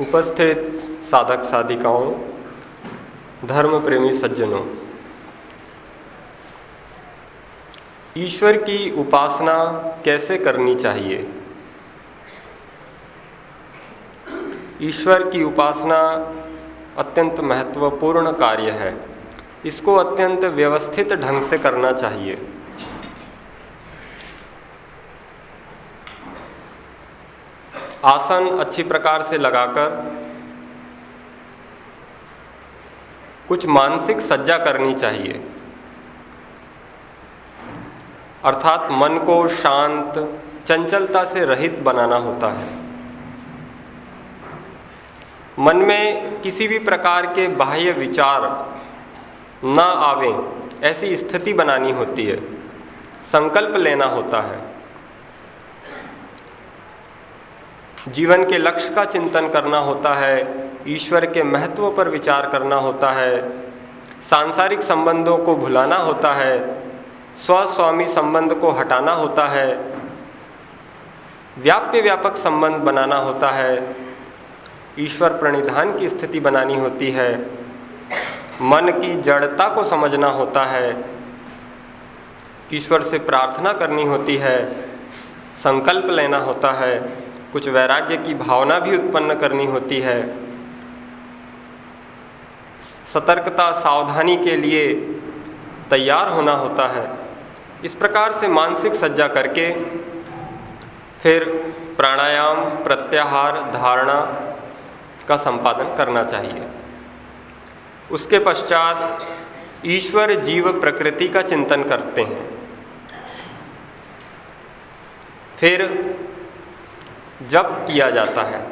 उपस्थित साधक साधिकाओं धर्म प्रेमी सज्जनों, ईश्वर की उपासना कैसे करनी चाहिए? ईश्वर की उपासना अत्यंत महत्वपूर्ण कार्य है। इसको अत्यंत व्यवस्थित ढंग से करना चाहिए। आसन अच्छी प्रकार से लगाकर कुछ मानसिक सज्जा करनी चाहिए। अर्थात मन को शांत, चंचलता से रहित बनाना होता है। मन में किसी भी प्रकार के बाह्य विचार ना आवे, ऐसी स्थिति बनानी होती है। संकल्प लेना होता है। जीवन के लक्ष्य का चिंतन करना होता है, ईश्वर के महत्व पर विचार करना होता है, सांसारिक संबंधों को भुलाना होता है, स्वस्वामी संबंध को हटाना होता है, व्याप्य व्यापक संबंध बनाना होता है, ईश्वर प्रणिधान की स्थिति बनानी होती है, मन की जड़ता को समझना होता है, ईश्वर से प्रार्थना करनी होती है, संकल्प लेना होता है कुछ वैराग्य की भावना भी उत्पन्न करनी होती है। सतर्कता, सावधानी के लिए तैयार होना होता है। इस प्रकार से मानसिक सज्जा करके फिर प्राणायाम, प्रत्याहार, धारणा का संपादन करना चाहिए। उसके पश्चात ईश्वर जीव प्रकृति का चिंतन करते हैं। फिर जप किया जाता है।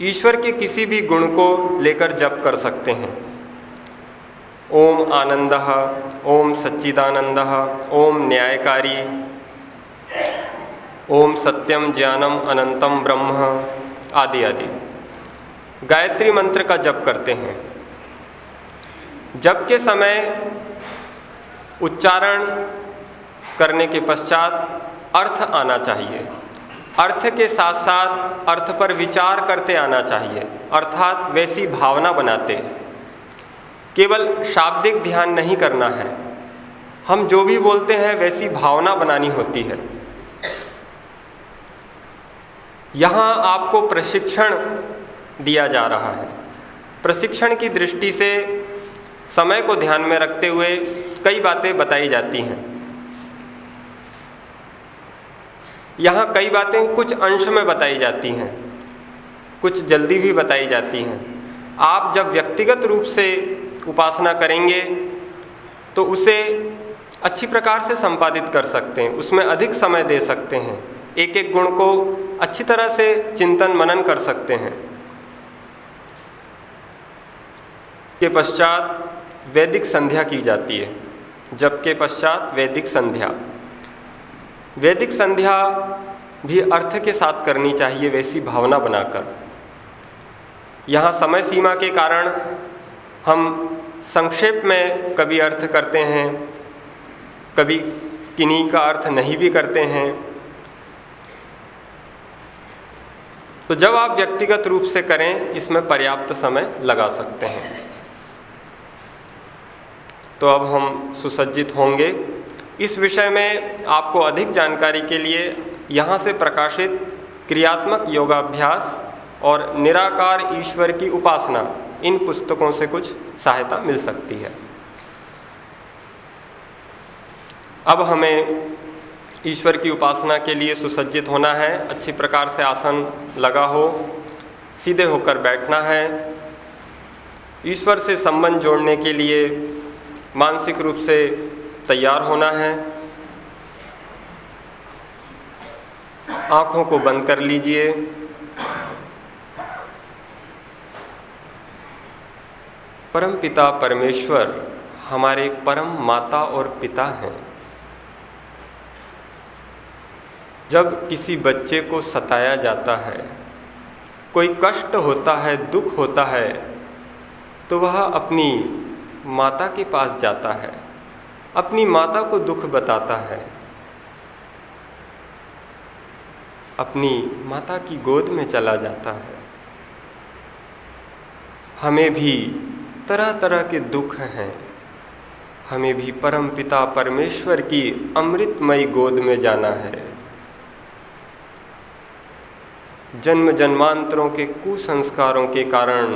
ईश्वर के किसी भी गुण को लेकर जप कर सकते हैं। ओम आनंद, ओम सच्चिदानंद, ओम न्यायकारी, ओम सत्यम ज्ञानम अनंतम ब्रह्म आदि आदि। गायत्री मंत्र का जप करते हैं। जप के समय उच्चारण करने के पश्चात अर्थ आना चाहिए। अर्थ के साथ साथ अर्थ पर विचार करते आना चाहिए। अर्थात वैसी भावना बनाते। केवल शाब्दिक ध्यान नहीं करना है। हम जो भी बोलते हैं, वैसी भावना बनानी होती है। यहाँ आपको प्रशिक्षण दिया जा रहा है। प्रशिक्षण की दृष्टि से समय को ध्यान में रखते हुए कई बातें बताई जाती हैं। यहाँ कई बातें कुछ अंश में बताई जाती हैं, कुछ जल्दी भी बताई जाती हैं। आप जब व्यक्तिगत रूप से उपासना करेंगे तो उसे अच्छी प्रकार से संपादित कर सकते हैं, उसमें अधिक समय दे सकते हैं एक एक गुण को अच्छी तरह से चिंतन मनन कर सकते हैं। के पश्चात वैदिक संध्या की जाती है, जब के पश्चात वैदिक संध्या। वैदिक संध्या भी अर्थ के साथ करनी चाहिए वैसी भावना बनाकर। यहाँ समय सीमा के कारण हम संक्षेप में कभी अर्थ करते हैं कभी किन्हीं का अर्थ नहीं भी करते हैं। तो जब आप व्यक्तिगत रूप से करें, इसमें पर्याप्त समय लगा सकते हैं। तो अब हम सुसज्जित होंगे। इस विषय में आपको अधिक जानकारी के लिए यहाँ से प्रकाशित क्रियात्मक योगाभ्यास और निराकार ईश्वर की उपासना, इन पुस्तकों से कुछ सहायता मिल सकती है। अब हमें ईश्वर की उपासना के लिए सुसज्जित होना है। अच्छी प्रकार से आसन लगा हो, सीधे होकर बैठना है। ईश्वर से संबंध जोड़ने के लिए मानसिक रूप से तैयार होना है। आँखों को बंद कर लीजिए। परम पिता परमेश्वर हमारे परम माता और पिता हैं। जब किसी बच्चे को सताया जाता है, कोई कष्ट होता है, दुख होता है तो वह अपनी माता के पास जाता है। अपनी माता को दुख बताता है। अपनी माता की गोद में चला जाता है। हमें भी तरह तरह के दुख हैं। हमें भी परम पिता परमेश्वर की अमृतमयी गोद में जाना है। जन्म जन्मांतरों के कुसंस्कारों के कारण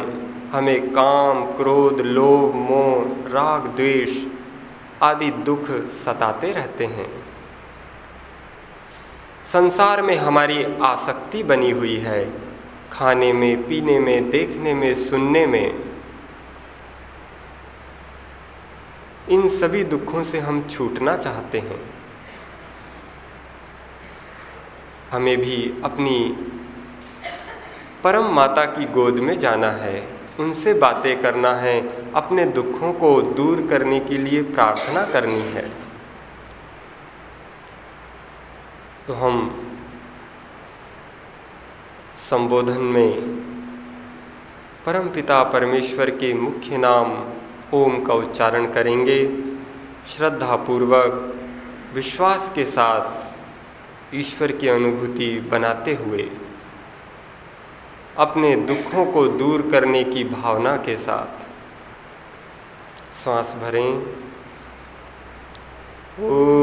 हमें काम, क्रोध, लोभ, मोह, राग, द्वेष आदि दुख सताते रहते हैं। संसार में हमारी आसक्ति बनी हुई है। खाने में, पीने में, देखने में, सुनने में। इन सभी दुखों से हम छूटना चाहते हैं। हमें भी अपनी परम माता की गोद में जाना है। उनसे बातें करना है। अपने दुखों को दूर करने के लिए प्रार्थना करनी है। तो हम संबोधन में परम पिता परमेश्वर के मुख्य नाम ओम का उच्चारण करेंगे। श्रद्धा पूर्वक विश्वास के साथ ईश्वर की अनुभूति बनाते हुए, अपने दुखों को दूर करने की भावना के साथ श्वास भरें ओ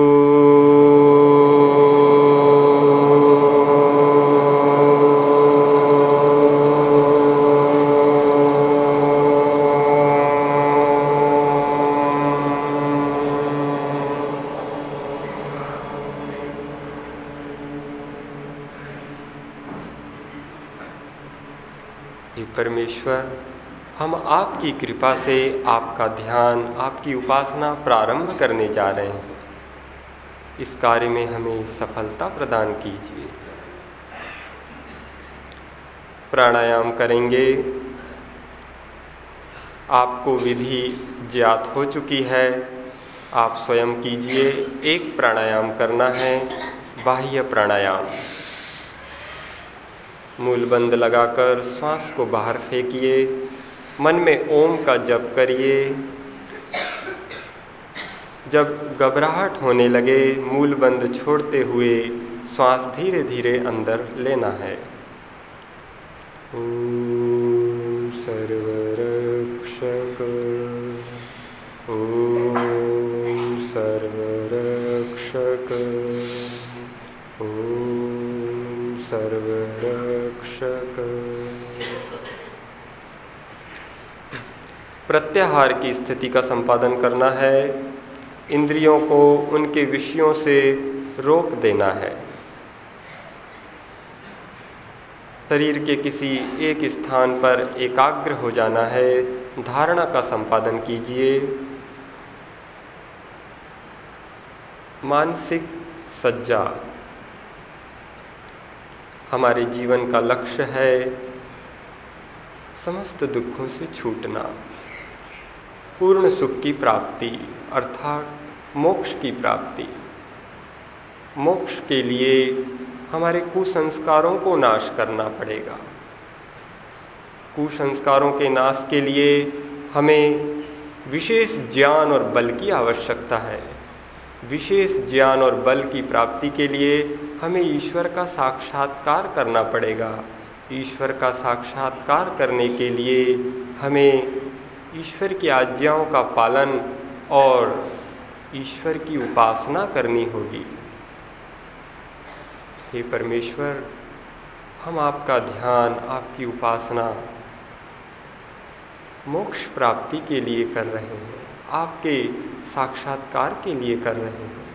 परमेश्वर हम आपकी कृपा से आपका ध्यान, आपकी उपासना प्रारंभ करने जा रहे हैं। इस कार्य में हमें सफलता प्रदान कीजिए। प्राणायाम करेंगे। आपको विधि ज्ञात हो चुकी है। आप स्वयं कीजिए। एक प्राणायाम करना है, बाह्य प्राणायाम। मूलबंद लगाकर श्वास को बाहर फेंकिए। मन में ओम का जप करिए। जब घबराहट होने लगे, मूल बंद छोड़ते हुए श्वास धीरे धीरे अंदर लेना है। ओम सर्वरक्षक ओम सर्वरक्षक ओम सर्वरक्षक। प्रत्याहार की स्थिति का संपादन करना है। इंद्रियों को उनके विषयों से रोक देना है। शरीर के किसी एक स्थान पर एकाग्र हो जाना है। धारणा का संपादन कीजिए। मानसिक सज्जा। हमारे जीवन का लक्ष्य है समस्त दुखों से छूटना। पूर्ण सुख की प्राप्ति, अर्थात मोक्ष की प्राप्ति। मोक्ष के लिए हमारे कुसंस्कारों को नाश करना पड़ेगा। कुसंस्कारों के नाश के लिए हमें विशेष ज्ञान और बल की आवश्यकता है। विशेष ज्ञान और बल की प्राप्ति के लिए हमें ईश्वर का साक्षात्कार करना पड़ेगा। ईश्वर का साक्षात्कार करने के लिए हमें ईश्वर की आज्ञाओं का पालन और ईश्वर की उपासना करनी होगी। हे परमेश्वर, हम आपका ध्यान, आपकी उपासना, मोक्ष प्राप्ति के लिए कर रहे हैं, आपके साक्षात्कार के लिए कर रहे हैं।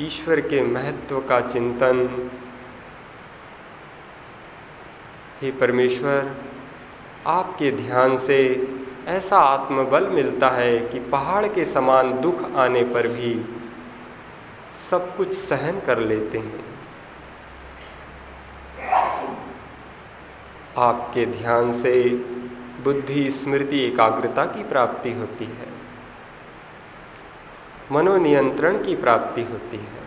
ईश्वर के महत्व का चिंतन, हे परमेश्वर, आपके ध्यान से ऐसा आत्मबल मिलता है कि पहाड़ के समान दुख आने पर भी सब कुछ सहन कर लेते हैं। आपके ध्यान से बुद्धि स्मृति एकाग्रता की प्राप्ति होती है। मनोनियंत्रण की प्राप्ति होती है।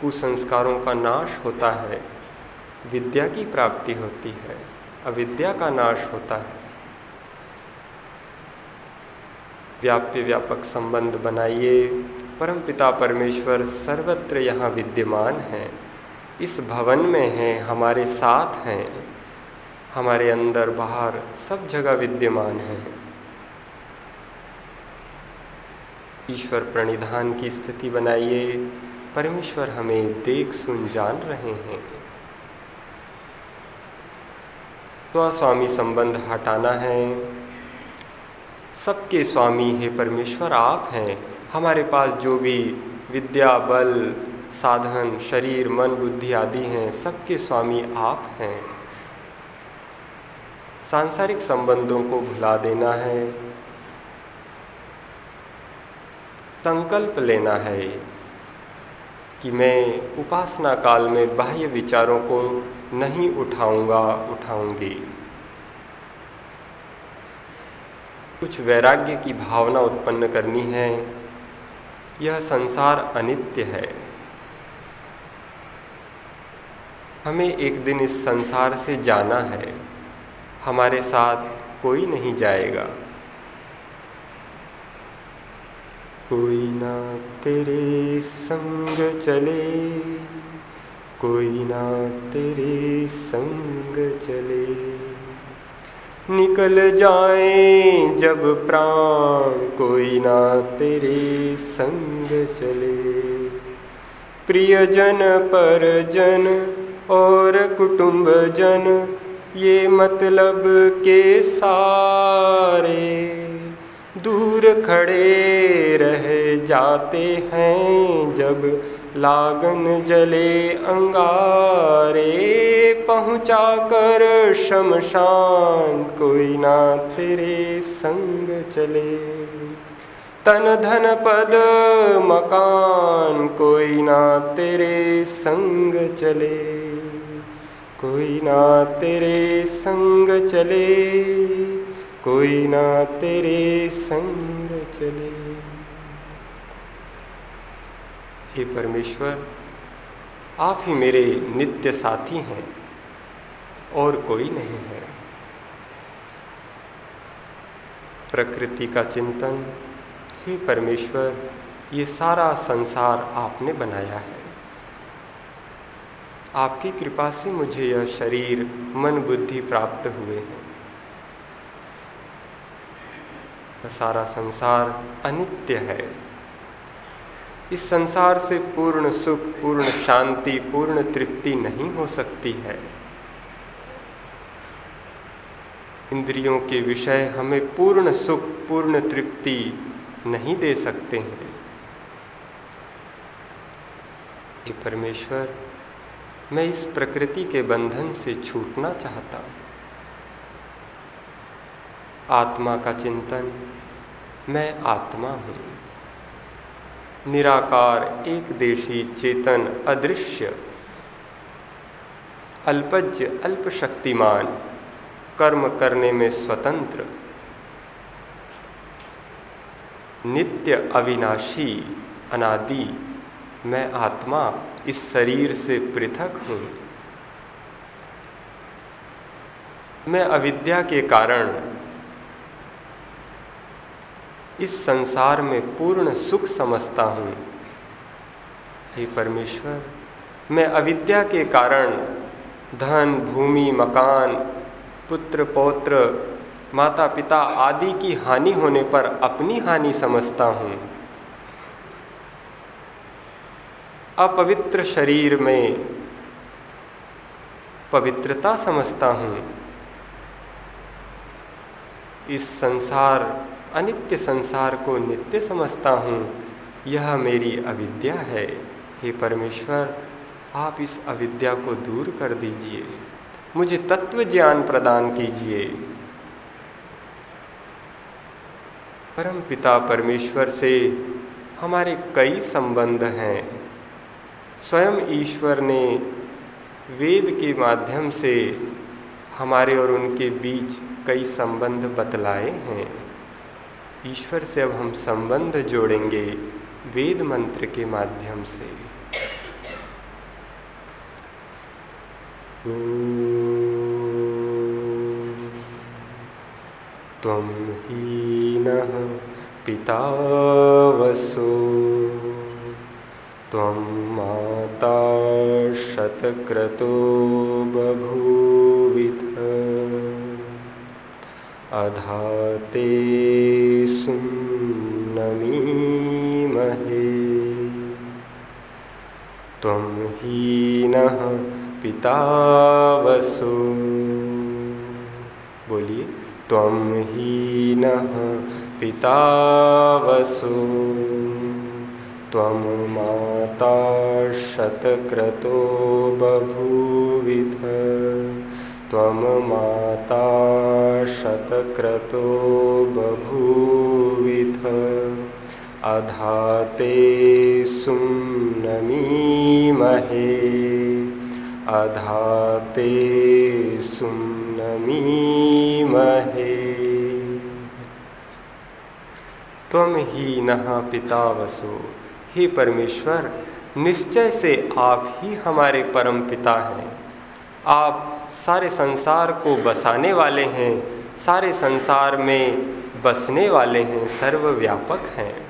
कुसंस्कारों का नाश होता है, विद्या की प्राप्ति होती है, अविद्या का नाश होता है। व्याप्य व्यापक संबंध बनाइए। परमपिता परमेश्वर, सर्वत्र यहाँ विद्यमान हैं। इस भवन में हैं, हमारे साथ हैं। हमारे अंदर बाहर सब जगह विद्यमान हैं। ईश्वर प्रणिधान की स्थिति बनाइए। परमेश्वर हमें देख सुन जान रहे हैं। तो स्वामी संबंध हटाना है। सबके स्वामी हे परमेश्वर, आप हैं। हमारे पास जो भी विद्या, बल, साधन, शरीर, मन, बुद्धि आदि हैं, सबके स्वामी आप हैं। सांसारिक संबंधों को भुला देना है। संकल्प लेना है कि मैं उपासना काल में बाह्य विचारों को नहीं उठाऊँगा, उठाऊँगी। कुछ वैराग्य की भावना उत्पन्न करनी है। यह संसार अनित्य है। हमें एक दिन इस संसार से जाना है। हमारे साथ कोई नहीं जाएगा। कोई ना तेरे संग चले, कोई ना तेरे संग चले। निकल जाए जब प्राण कोई ना तेरे संग चले। प्रियजन जन और कुटुंब जन ये मतलब के सारे दूर खड़े रह जाते हैं जब लागन जले अंगारे, पहुँचा कर शमशान, कोई ना तेरे संग चले। तन धन पद मकान, कोई ना तेरे संग चले। कोई ना तेरे संग चले, कोई ना तेरे संग चले। हे परमेश्वर, आप ही मेरे नित्य साथी हैं और कोई नहीं है। प्रकृति का चिंतन, हे परमेश्वर, ये सारा संसार आपने बनाया है। आपकी कृपा से मुझे यह शरीर, मन, बुद्धि प्राप्त हुए हैं। सारा संसार अनित्य है। इस संसार से पूर्ण सुख, पूर्ण शांति, पूर्ण तृप्ति नहीं हो सकती है। इंद्रियों के विषय हमें पूर्ण सुख, पूर्ण तृप्ति नहीं दे सकते हैं। ये परमेश्वर, मैं इस प्रकृति के बंधन से छूटना चाहता हूँ। आत्मा का चिंतन, मैं आत्मा हूँ। निराकार एक देशी चेतन, अदृश्य, अल्पज्य अल्प शक्तिमान कर्म करने में स्वतंत्र, नित्य अविनाशी, अनादि, मैं आत्मा इस शरीर से पृथक हूँ। मैं अविद्या के कारण इस संसार में पूर्ण सुख समझता हूँ। हे परमेश्वर, मैं अविद्या के कारण धन, भूमि, मकान, पुत्र, पौत्र माता पिता आदि की हानि होने पर अपनी हानि समझता हूँ। अपवित्र शरीर में पवित्रता समझता हूँ। इस संसार अनित्य संसार को नित्य समझता हूँ। यह मेरी अविद्या है। हे परमेश्वर, आप इस अविद्या को दूर कर दीजिए। मुझे तत्व ज्ञान प्रदान कीजिए। परम पिता परमेश्वर से हमारे कई संबंध हैं। स्वयं ईश्वर ने वेद के माध्यम से हमारे और उनके बीच कई संबंध बतलाए हैं। ईश्वर से अब हम संबंध जोड़ेंगे वेद मंत्र के माध्यम से। तम ही न पिता वसो त्वं माता शतक्रतो बभूविथ। अधाते सुन्नमीमहे त्वं हीनः पिता वसु बोलिए त्वं हीनः पिता वसु त्वं माता शतक्रतो बभूविथ त्वं माता शतक्रतो बभूविथ। अधाते सुम्नमीमहे अधाते सुम्नमीमहे त्वम ही नहा पिता वसु। हे परमेश्वर, निश्चय से आप ही हमारे परम पिता हैं। आप सारे संसार को बसाने वाले हैं, सारे संसार में बसने वाले हैं, सर्वव्यापक हैं।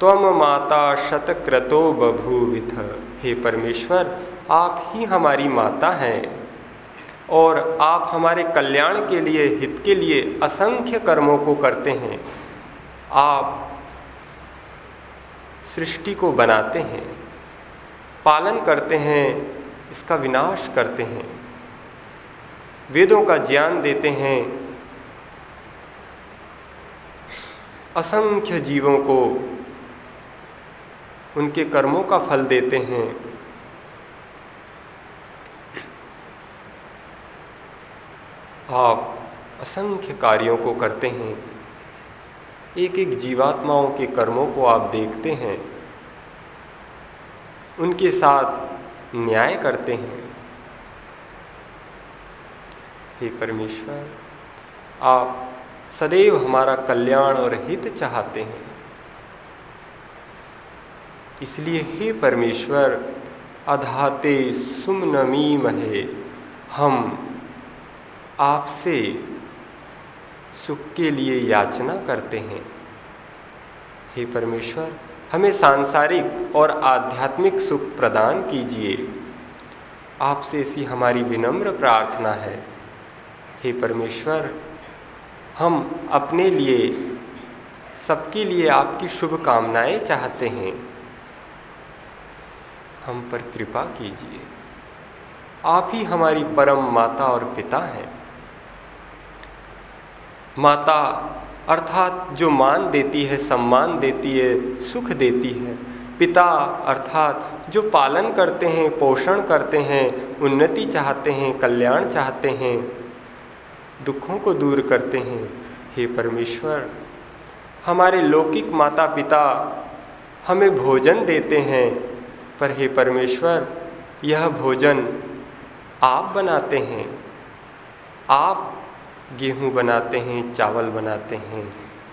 त्वम माता शतक्रतो बभूविथ। हे परमेश्वर, आप ही हमारी माता हैं और आप हमारे कल्याण के लिए, हित के लिए असंख्य कर्मों को करते हैं। आप सृष्टि को बनाते हैं, पालन करते हैं इसका विनाश करते हैं। वेदों का ज्ञान देते हैं। असंख्य जीवों को उनके कर्मों का फल देते हैं। आप असंख्य कार्यों को करते हैं। एक एक जीवात्माओं के कर्मों को आप देखते हैं। उनके साथ न्याय करते हैं। हे परमेश्वर, आप सदैव हमारा कल्याण और हित चाहते हैं। इसलिए हे परमेश्वर, अधाते सुमनमी महे, हम आपसे सुख के लिए याचना करते हैं। हे परमेश्वर हमें सांसारिक और आध्यात्मिक सुख प्रदान कीजिए। आपसे ऐसी हमारी विनम्र प्रार्थना है। हे परमेश्वर, हम अपने लिए, सबके लिए आपकी शुभकामनाएँ चाहते हैं। हम पर कृपा कीजिए। आप ही हमारी परम माता और पिता हैं। माता अर्थात जो मान देती है, सम्मान देती है, सुख देती है। पिता अर्थात जो पालन करते हैं, पोषण करते हैं, उन्नति चाहते हैं, कल्याण चाहते हैं, दुखों को दूर करते हैं, हे परमेश्वर, हमारे लौकिक माता पिता हमें भोजन देते हैं, पर हे परमेश्वर, यह भोजन आप बनाते हैं, आप गेहूँ बनाते हैं, चावल बनाते हैं,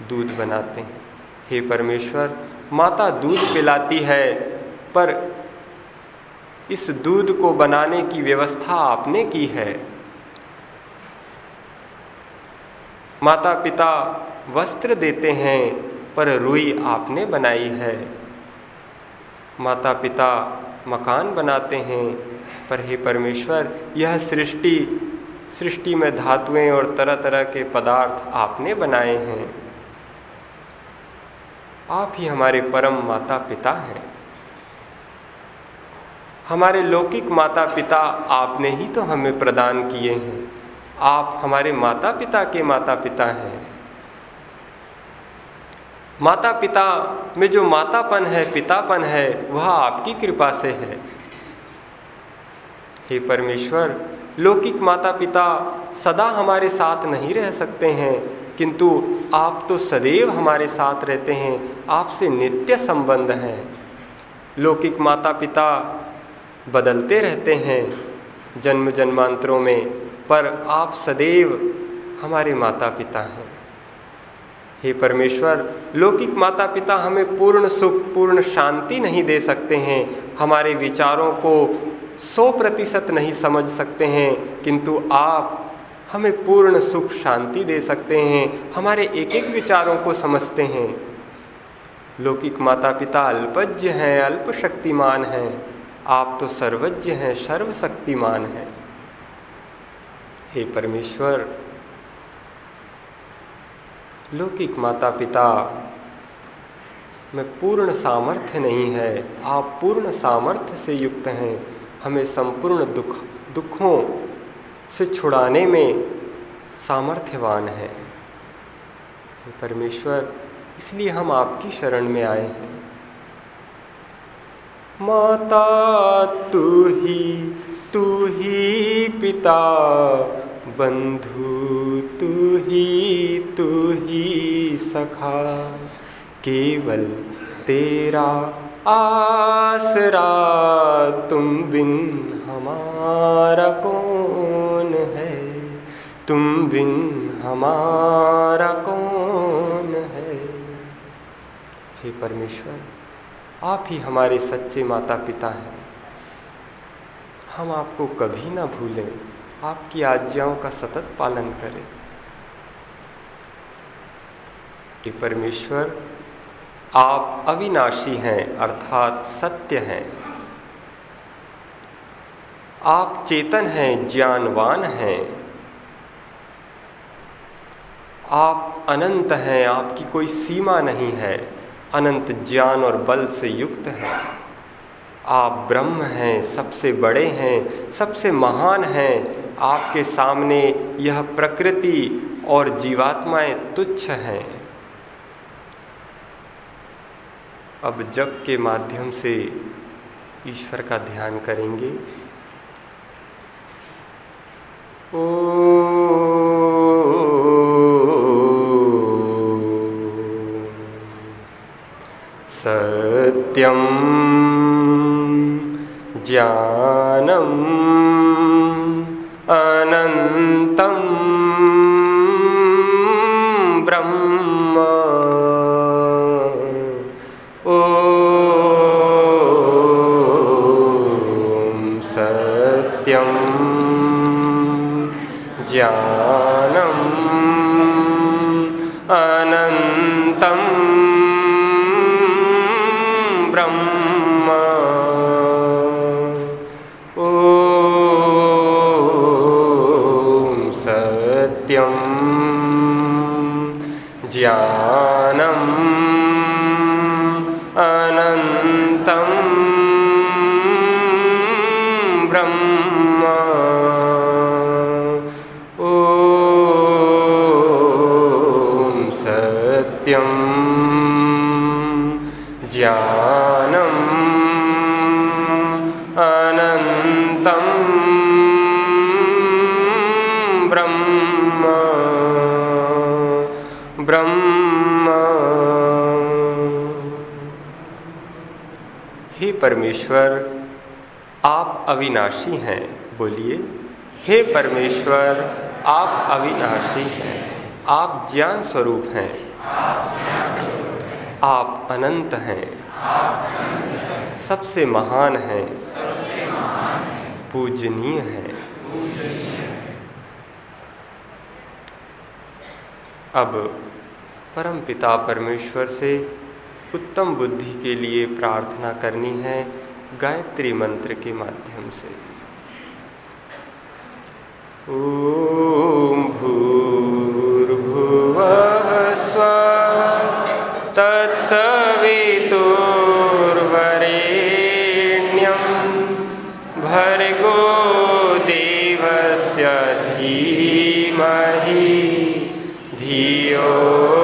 दूध बनाते हैं। हे परमेश्वर, माता दूध पिलाती है, पर इस दूध को बनाने की व्यवस्था आपने की है। माता पिता वस्त्र देते हैं, पर रुई आपने बनाई है। माता पिता मकान बनाते हैं, पर हे परमेश्वर, यह सृष्टि सृष्टि में धातुएँ और तरह तरह के पदार्थ आपने बनाए हैं। आप ही हमारे परम माता पिता हैं। हमारे लौकिक माता पिता आपने ही तो हमें प्रदान किए हैं। आप हमारे माता पिता के माता पिता हैं। माता पिता में जो मातापन है, पितापन है, वह आपकी कृपा से है। हे परमेश्वर लौकिक माता पिता सदा हमारे साथ नहीं रह सकते हैं, किंतु आप तो सदैव हमारे साथ रहते हैं, आपसे नित्य संबंध है। लौकिक माता पिता बदलते रहते हैं जन्म जन्मांतरों में, पर आप सदैव हमारे माता पिता हैं। हे परमेश्वर, लौकिक माता पिता हमें पूर्ण सुख, पूर्ण शांति नहीं दे सकते हैं। हमारे विचारों को सौ प्रतिशत नहीं समझ सकते हैं, किंतु आप हमें पूर्ण सुख, शांति दे सकते हैं, हमारे एक एक विचारों को समझते हैं। लौकिक माता पिता अल्पज्ञ हैं अल्प शक्तिमान हैं। आप तो सर्वज्ञ हैं, सर्वशक्तिमान हैं। हे परमेश्वर, लौकिक माता पिता में पूर्ण सामर्थ्य नहीं है। आप पूर्ण सामर्थ्य से युक्त हैं। हमें संपूर्ण दुख, दुखों से छुड़ाने में सामर्थ्यवान है। परमेश्वर, इसलिए हम आपकी शरण में आए हैं। माता, तू ही तू ही पिता, बंधु, तू ही तू ही सखा। केवल तेरा आसरा तुम बिन हमारा कौन है? तुम बिन हमारा कौन है? हे परमेश्वर, आप ही हमारे सच्चे माता पिता हैं। हम आपको कभी ना भूलें, आपकी आज्ञाओं का सतत पालन करें। कि परमेश्वर आप अविनाशी हैं, अर्थात सत्य हैं। आप चेतन हैं, ज्ञानवान हैं। आप अनंत हैं, आपकी कोई सीमा नहीं है। अनंत ज्ञान और बल से युक्त है। आप ब्रह्म हैं, सबसे बड़े हैं, सबसे महान हैं। आपके सामने यह प्रकृति और जीवात्माएँ तुच्छ हैं। अब जप के माध्यम से ईश्वर का ध्यान करेंगे। ओ सत्यम ज्ञानम सत्यम ज्ञानम। परमेश्वर, आप अविनाशी हैं। बोलिए, हे परमेश्वर, आप अविनाशी हैं। आप ज्ञान स्वरूप हैं। आप अनंत हैं। सबसे महान हैं। पूजनीय हैं। अब परम पिता परमेश्वर से उत्तम बुद्धि के लिए प्रार्थना करनी है गायत्री मंत्र के माध्यम से। ओम भूर्भुवः स्व तत्सवितुर्वरेण्यं भर्गो देवस्य धीमहि धियो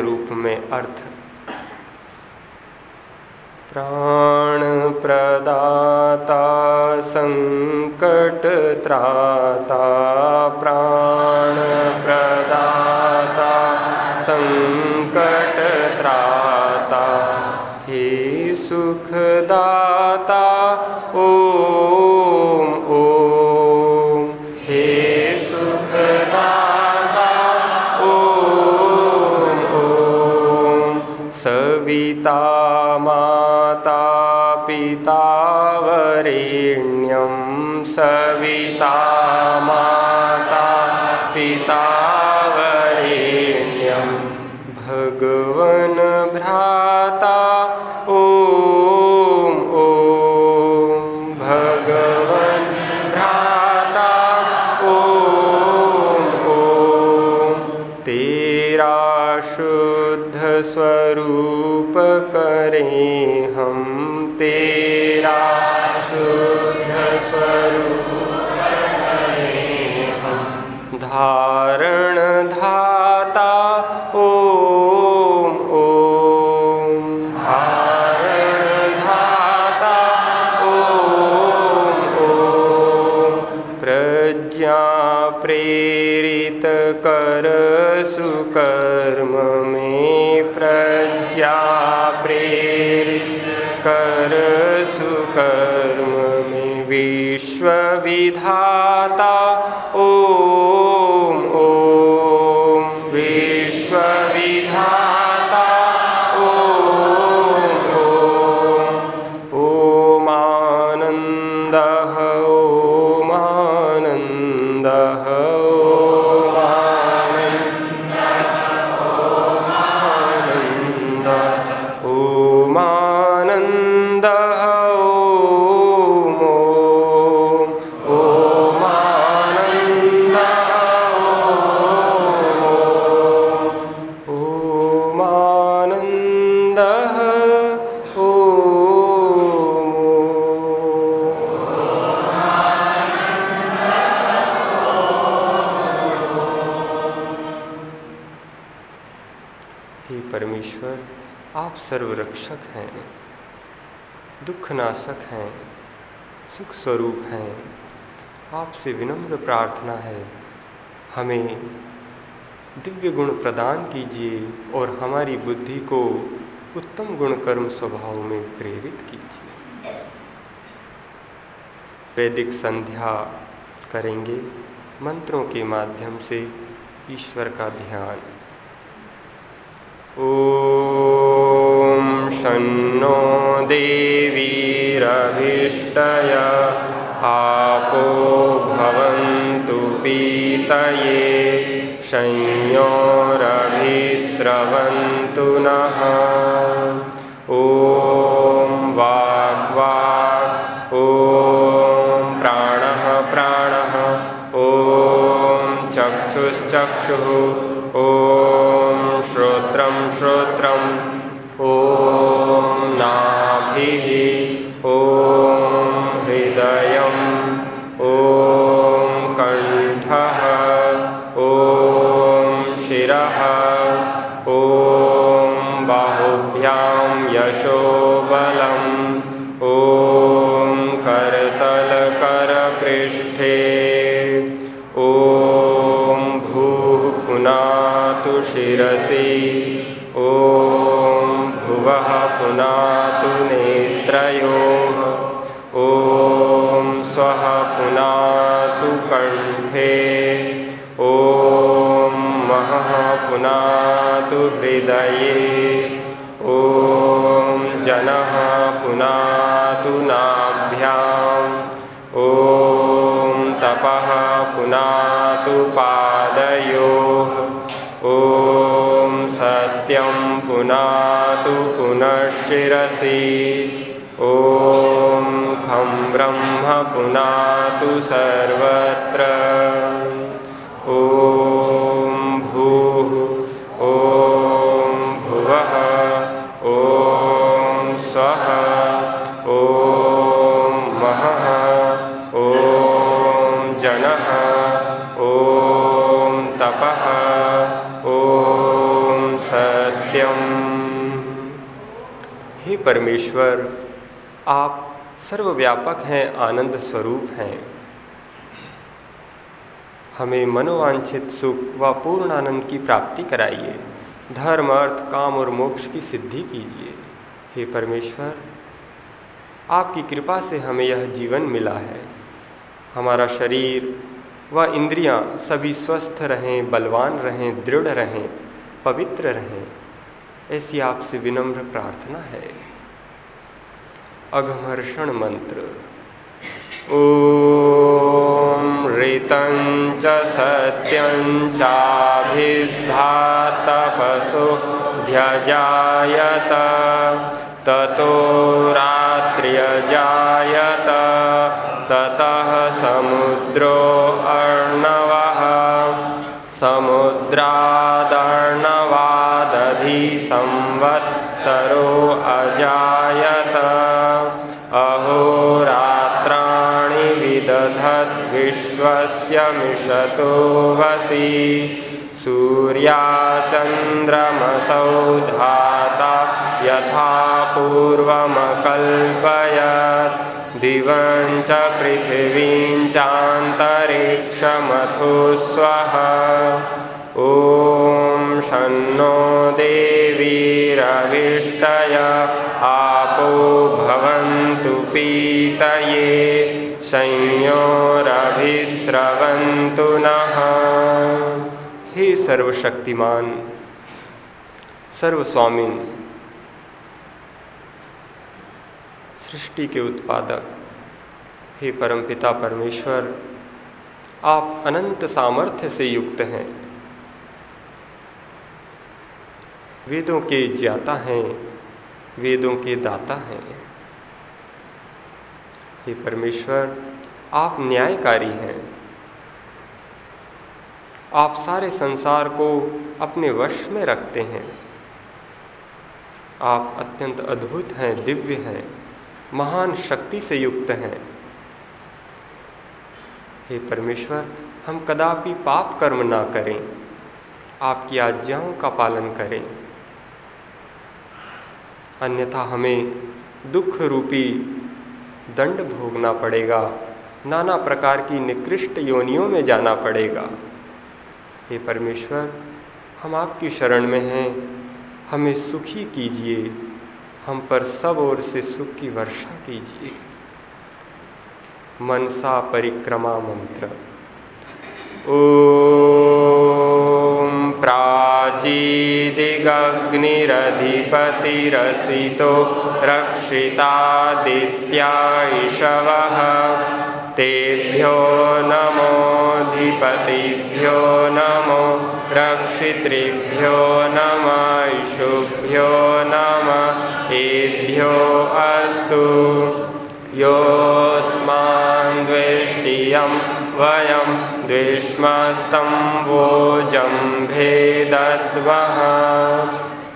रूप में अर्थ। प्राण प्रदाता संकट त्राता। प्राण प्रदाता संकट त्राता। हे सुखदाता ओम सविता माता पिता वरेण्यं भगवन् भ्राता ॐ ॐ। भगवन् भ्राता ॐ। तेरा शुद्ध स्वरूप करें। धारण धाता ओम ओम। धारण धाता ओम ओम। प्रज्ञा प्रेरित कर सुकर्म में प्रज्ञा प्रेरित कर सुकर्म में विश्व परमेश्वर, आप सर्वरक्षक हैं दुख नाशक हैं सुख स्वरूप हैं। आपसे विनम्र प्रार्थना है, हमें दिव्य गुण प्रदान कीजिए और हमारी बुद्धि को उत्तम गुण कर्म स्वभाव में प्रेरित कीजिए। वैदिक संध्या करेंगे, मंत्रों के माध्यम से ईश्वर का ध्यान। ॐ शन्नो देवीरभिष्टय आपो भवन्तु पीतये संयोरभिस्रवन्तु नः। ॐ वाग्वाक् ॐ प्राणः प्राणः, ॐ चक्षुश्चक्षुः। ঔষধ पुनातु शिरसि। ॐ भुवः पुनातु नेत्रयोः। ॐ स्वः पुनातु कण्ठे। ॐ महः पुनातु हृदये। ॐ जनः पुनातु नाभ्याम्। पुनातु पादयोः ॐ सत्यं पुनातु पुनः शिरसि ॐ खं ब्रह्म पुनातु सर्वत्र। ॐ परमेश्वर, आप सर्वव्यापक हैं, आनंद स्वरूप हैं। हमें मनोवांछित सुख व पूर्ण आनंद की प्राप्ति कराइए। धर्म, अर्थ, काम और मोक्ष की सिद्धि कीजिए। हे परमेश्वर, आपकी कृपा से हमें यह जीवन मिला है। हमारा शरीर व इंद्रियाँ सभी स्वस्थ रहें, बलवान रहें, दृढ़ रहें, पवित्र रहें। ऐसी आपसे विनम्र प्रार्थना है। अघमर्षण मंत्र। ॐ ऋतं च सत्यं ततो रात्र्यजायत ततः समुद्रो अर्णवः समुद्रादर्णवादधि संवत्सरो अजायत। विदधद्विश्वस्य मिषतो वसि। सूर्याचन्द्रमसौ धाता यथा पूर्वमकल्पयत्। दिवं च पृथिवीं चान्तरिक्षमथो स्वः ॐ शन्नो देवीरविष्टय आपो भवन्तु पीतये। संयोरभिस्रवन्तु नः। हे सर्वशक्तिमान, सर्वस्वामिन, सृष्टि के उत्पादक, हे परमपिता परमेश्वर, आप अनंत सामर्थ्य से युक्त हैं। वेदों के ज्ञाता हैं, वेदों के दाता हैं। हे परमेश्वर, आप न्यायकारी हैं। आप सारे संसार को अपने वश में रखते हैं। आप अत्यंत अद्भुत हैं, दिव्य हैं, महान शक्ति से युक्त हैं। हे परमेश्वर, हम कदापि पाप कर्म ना करें। आपकी आज्ञाओं का पालन करें। अन्यथा हमें दुख रूपी दंड भोगना पड़ेगा, नाना प्रकार की निकृष्ट योनियों में जाना पड़ेगा। हे परमेश्वर, हम आपकी शरण में हैं, हमें सुखी कीजिए, हम पर सब ओर से सुख की वर्षा कीजिए। मनसा परिक्रमा मंत्र। ॐ प्राचीदिगग्निरधिपतिरसितो रक्षितादित्या इषवः तेभ्यो नमोऽधिपतिभ्यो नमो रक्षितृभ्यो नम इषुभ्यो नम एभ्यो अस्तु। योऽस्मान् द्वेष्टियं वयं द्विष्मस्तं वोजम्भेदद्वः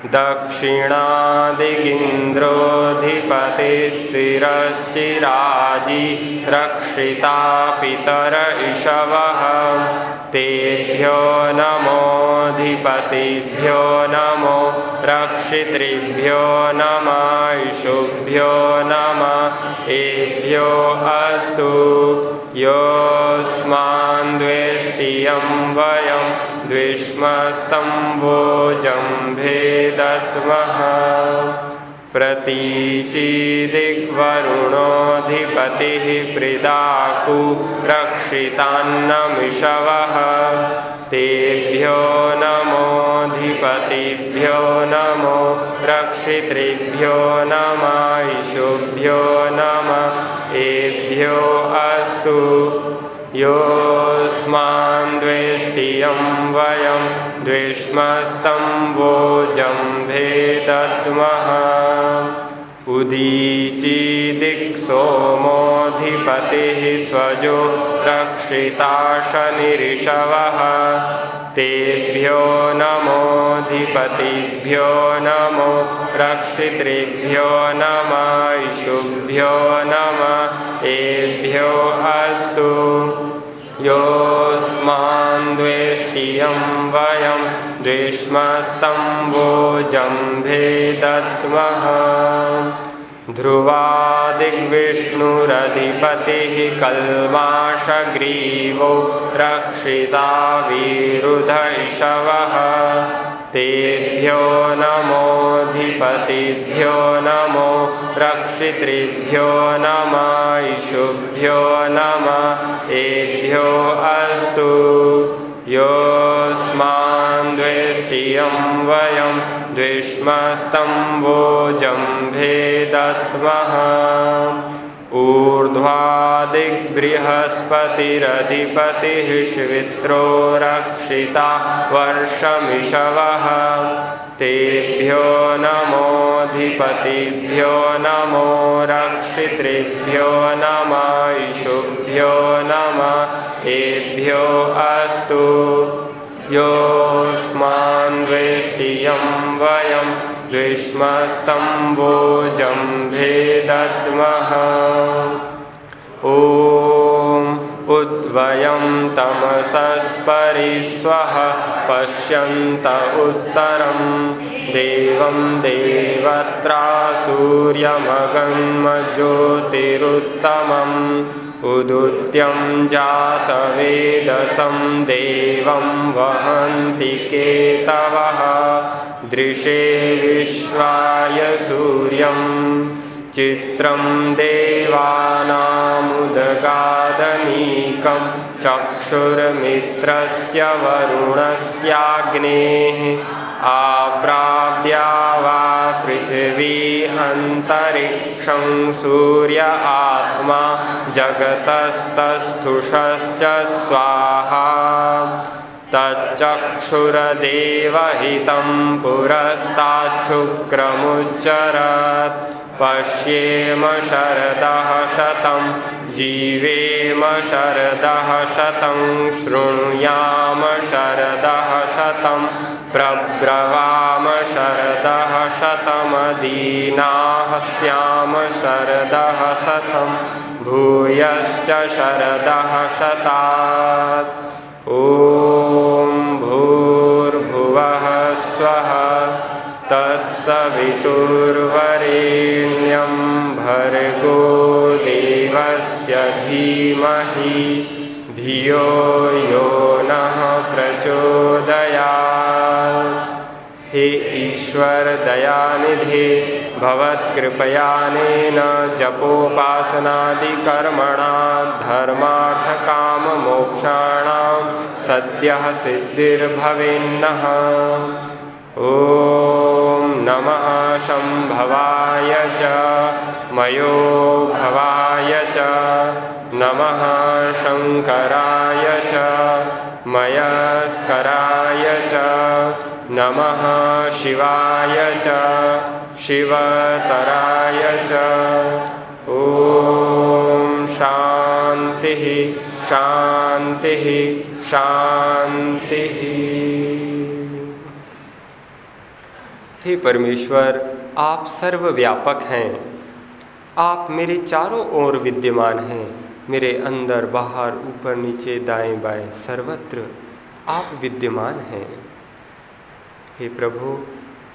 दक्षिणादिगिन्द्रोऽधिपतिस्थिरश्चिराजी रक्षिता पितर इषवः। तेभ्यो नमोऽधिपतिभ्यो नमो रक्षितृभ्यो नम इषुभ्यो नम। एभ्यो अस्तु योऽस्मान् द्वेष्टियं वयं द्विष्मस्तं भोजम्भेदत्मः प्रतीचिदिग्वरुणोऽधिपतिः प्रिदाकु रक्षितान्नमिषवः। तेभ्यो नमोऽधिपतिभ्यो नमो रक्षितृभ्यो नम इषुभ्यो नम एभ्यो अस्तु। योऽस्मान् द्वेष्टियं वयं द्विष्मस्तं वोजम्भेदद्मः उदीचिदिक्सोमोऽधिपतिः स्वजो रक्षिता तेभ्यो नमोऽधिपतिभ्यो नमो रक्षितृभ्यो नम इषुभ्यो नम एभ्यो अस्तु। योऽस्मान् द्वेष्टियं वयं द्विष्मस्तं वोजम्भेदत्मः ध्रुवादिग्विष्णुरधिपतिः कल्माषग्रीवो रक्षिता विरुध इषवः तेभ्यो नमोऽधिपतिभ्यो नमो रक्षितृभ्यो नमः इषुभ्यो नमः एभ्यो अस्तु। योऽस्मान् द्वेष्टियं वयं द्विष्मस्तम्भोजं भेदत्मः। ऊर्ध्वादिग्बृहस्पतिरधिपतिः रक्षिता वर्षमिषवः। तेभ्यो नमोऽधिपतिभ्यो नमो रक्षितृभ्यो नमः इषुभ्यो नमः। एभ्यो अस्तु। योऽस्मान् द्वेष्टियं वयं द्विष्मस्तम्भोजं भेदत्मः ॐ उद्वयं तमसस्परिस्वः पश्यन्त उत्तरं। देवं देवत्रा सूर्यमगन्मज्योतिरुत्तमम् उदुत्यं जातवेदसं देवं वहन्ति केतवः। दृशे विश्वाय सूर्यं। चित्रं देवानामुदगादनीकं। चक्षुर्मित्रस्य वरुणस्याग्नेः। आप्राप्या वा पृथिवी अन्तरिक्षं सूर्य आत्मा जगतस्तस्थुषश्च स्वाहा। तच्चक्षुरदेवहितं पुरस्ताच्छुक्रमुच्चरत्। पश्येम शरदः शतं, जीवेम शरदः शतं, शृणुयाम शरदः शतं प्रब्रवाम शरदः शतमदीनाः स्याम शरदः शतं भूयश्च शरदः शतात्। भूर्भुवः स्वः तत्सवितुर्वरेण्यं भर्गो देवस्य धीमहि। धियो यो नः प्रचोदयात्। हे ईश्वर दयानिधे, भवत्कृपयानेन जपोपासनादिकर्मणा धर्मार्थकाममोक्षाणां सद्यः सिद्धिर्भवेन्नः। ॐ नमः शम्भवाय मयो भवाय च। नमः शङ्कराय च, मयस्कराय नमः शिवाय शिवतराय शान्तिः शान्तिः शान्तिः। हे परमेश्वर, आप सर्वव्यापक हैं। आप मेरे चारों ओर विद्यमान हैं। मेरे अंदर, बाहर, ऊपर, नीचे, दाएँ बाएँ, सर्वत्र आप विद्यमान हैं। हे प्रभु,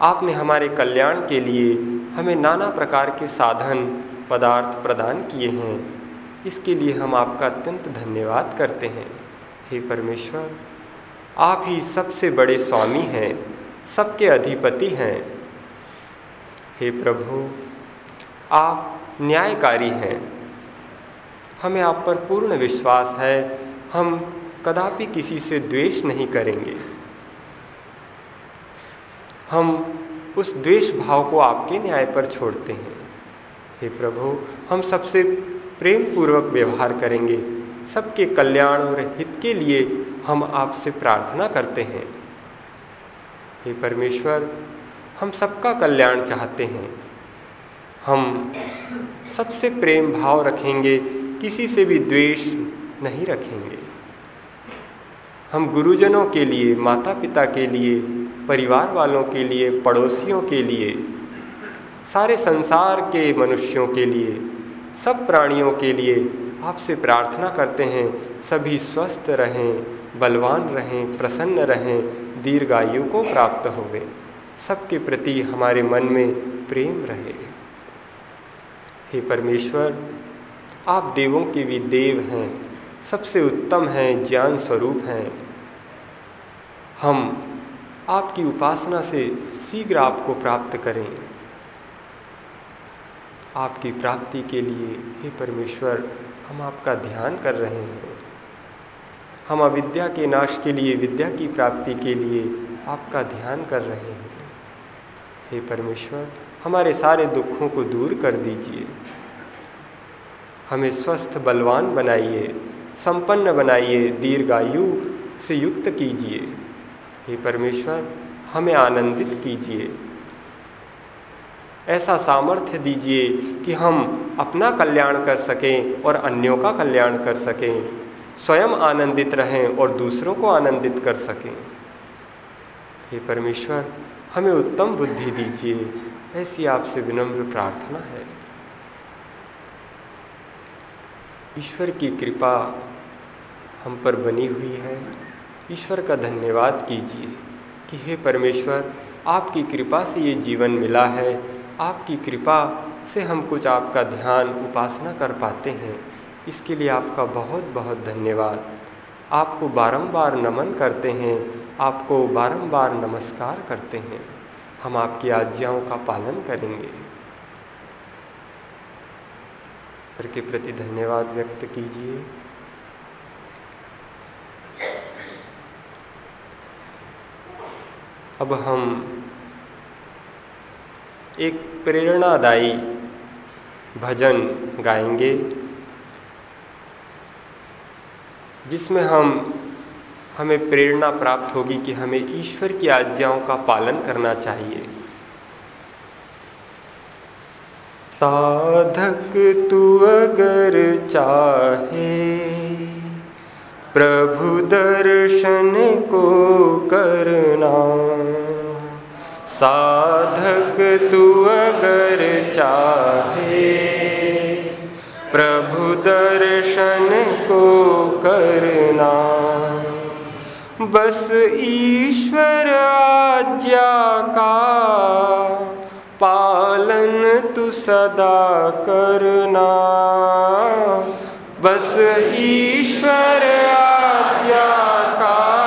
आपने हमारे कल्याण के लिए हमें नाना प्रकार के साधन, पदार्थ प्रदान किए हैं। इसके लिए हम आपका अत्यंत धन्यवाद करते हैं। हे परमेश्वर, आप ही सबसे बड़े स्वामी हैं, सबके अधिपति हैं। हे प्रभु, आप न्यायकारी हैं। हमें आप पर पूर्ण विश्वास है, हम कदापि किसी से द्वेष नहीं करेंगे। हम उस द्वेष भाव को आपके न्याय पर छोड़ते हैं। हे प्रभु, हम सबसे प्रेम पूर्वक व्यवहार करेंगे। सबके कल्याण और हित के लिए हम आपसे प्रार्थना करते हैं। हे परमेश्वर, हम सबका कल्याण चाहते हैं। हम सबसे प्रेम भाव रखेंगे किसी से भी द्वेष नहीं रखेंगे। हम गुरुजनों के लिए माता पिता के लिए, परिवार वालों के लिए, पड़ोसियों के लिए, सारे संसार के मनुष्यों के लिए, सब प्राणियों के लिए आपसे प्रार्थना करते हैं, सभी स्वस्थ रहें, बलवान रहें, प्रसन्न रहें, दीर्घायु को प्राप्त होवे। सबके प्रति हमारे मन में प्रेम रहे। हे परमेश्वर आप देवों के भी देव हैं, सबसे उत्तम हैं, ज्ञान स्वरूप हैं। हम आपकी उपासना से शीघ्र आपको प्राप्त करें। आपकी प्राप्ति के लिए हे परमेश्वर, हम आपका ध्यान कर रहे हैं। हम अविद्या के नाश के लिए, विद्या की प्राप्ति के लिए आपका ध्यान कर रहे हैं। हे परमेश्वर, हमारे सारे दुखों को दूर कर दीजिए। हमें स्वस्थ, बलवान बनाइए, संपन्न बनाइए, दीर्घायु से युक्त कीजिए। हे परमेश्वर, हमें आनंदित कीजिए। ऐसा सामर्थ्य दीजिए कि हम अपना कल्याण कर सकें और अन्यों का कल्याण कर सकें, स्वयं आनंदित रहें और दूसरों को आनंदित कर सकें। हे परमेश्वर, हमें उत्तम बुद्धि दीजिए, ऐसी आपसे विनम्र प्रार्थना है। ईश्वर की कृपा हम पर बनी हुई है। ईश्वर का धन्यवाद कीजिए कि हे परमेश्वर, आपकी कृपा से ये जीवन मिला है। आपकी कृपा से हम कुछ आपका ध्यान, उपासना कर पाते हैं। इसके लिए आपका बहुत बहुत धन्यवाद। आपको बारंबार नमन करते हैं। आपको बारंबार नमस्कार करते हैं। हम आपकी आज्ञाओं का पालन करेंगे। के प्रति धन्यवाद व्यक्त कीजिए। अब हम एक प्रेरणादायी भजन गाएँगे, जिसमें हम, हमें प्रेरणा प्राप्त होगी कि हमें ईश्वर की आज्ञाओं का पालन करना चाहिए। साधक तू अगर चाहे, प्रभु दर्शन को करना। साधक तू अगर चाहे, प्रभु दर्शन को करना। बस ईश्वर आज्ञा का पालन तू सदा करना। बस ईश्वर आज्ञा का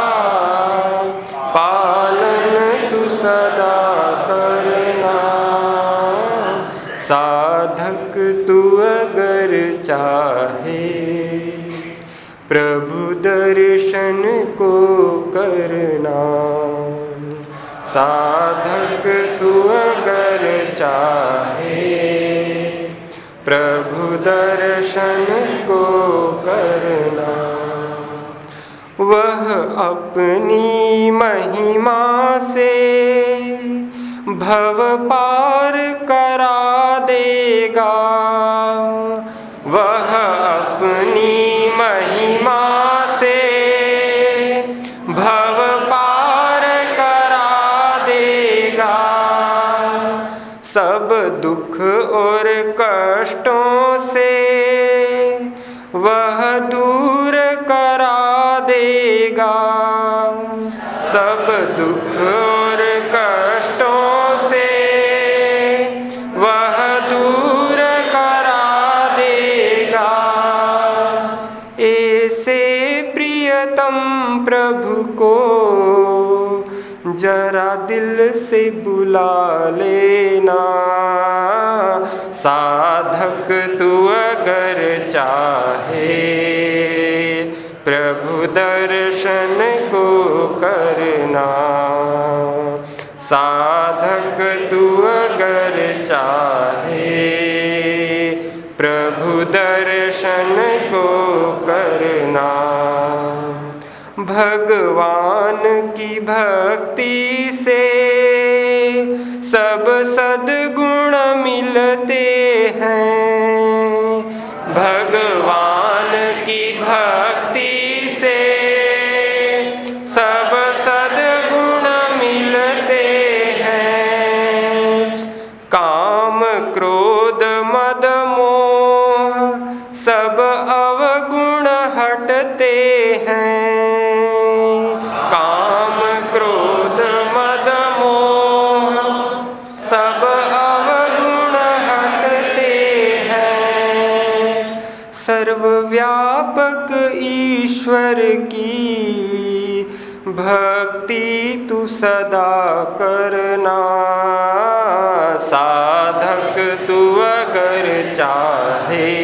पालन तू सदा करना। साधक तू अगर चाहे, प्रभु दर्शन को करना। तू अगर चाहे। प्रभु दर्शन को करना। वह अपनी महिमा से भव पार करा देगा। बुला लेना। साधक तू अगर चाहे, प्रभु दर्शन को करना। साधक तू अगर चाहे, प्रभु दर्शन को करना। भगवान की भक्ति से सब सदगुण मिलते हैं। भगवान की भक्ति ईश्वर की भक्ति तू सदा करना। साधक तू अगर चाहे,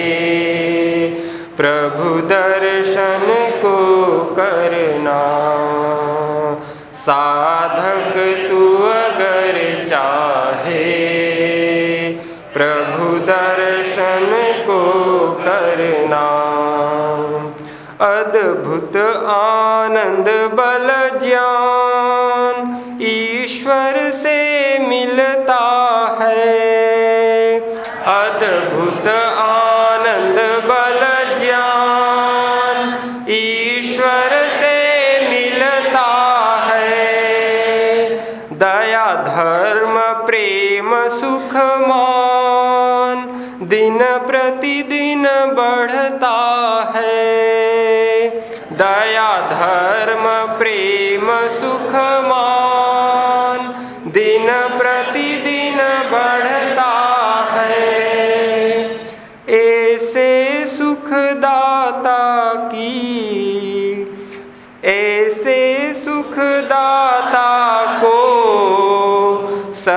प्रभु दर्शन को करना। साधक तू अगर चाहे, प्रभु दर्शन को करना। अद्भुत आनंद बल ज्ञान ईश्वर से मिलता है। अद्भुत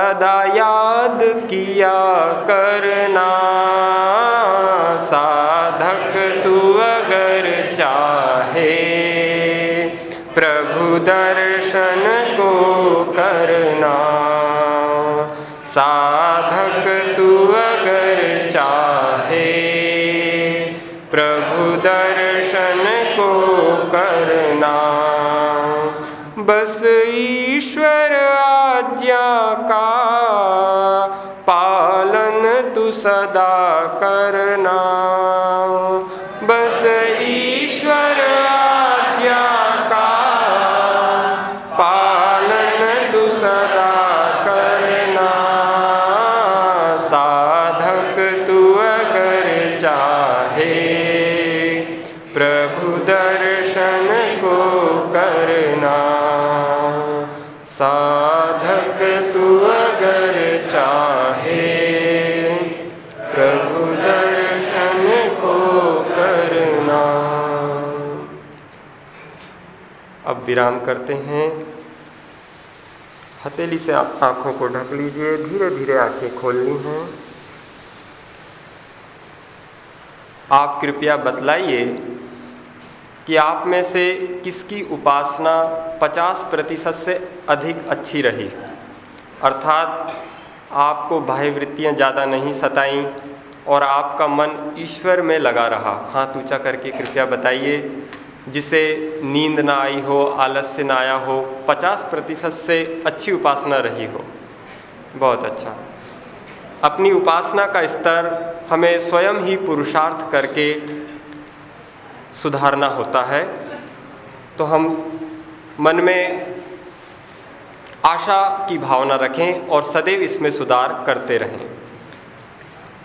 सदा याद किया करना, साधक तू अगर चाहे। प्रभु दर्शन को करना, साधक तू अगर चाहे। प्रभु दर्शन को करना। बस ईश्वर आज्ञा का पालन तू सदा करना। विराम करते हैं। हथेली से आप आँखों को ढक लीजिए धीरे धीरे आँखें खोलनी हैं। आप कृपया बतलाइए कि आप में से किसकी उपासना 50 प्रतिशत से अधिक अच्छी रही? अर्थात आपको बाह्य वृत्तियाँ ज़्यादा नहीं सताईं और आपका मन ईश्वर में लगा रहा। हाथ ऊँचा करके कृपया बताइए जिसे नींद ना आई हो, आलस्य ना आया हो 50 प्रतिशत से अच्छी उपासना रही हो। बहुत अच्छा। अपनी उपासना का स्तर हमें स्वयं ही पुरुषार्थ करके सुधारना होता है। तो हम मन में आशा की भावना रखें और सदैव इसमें सुधार करते रहें।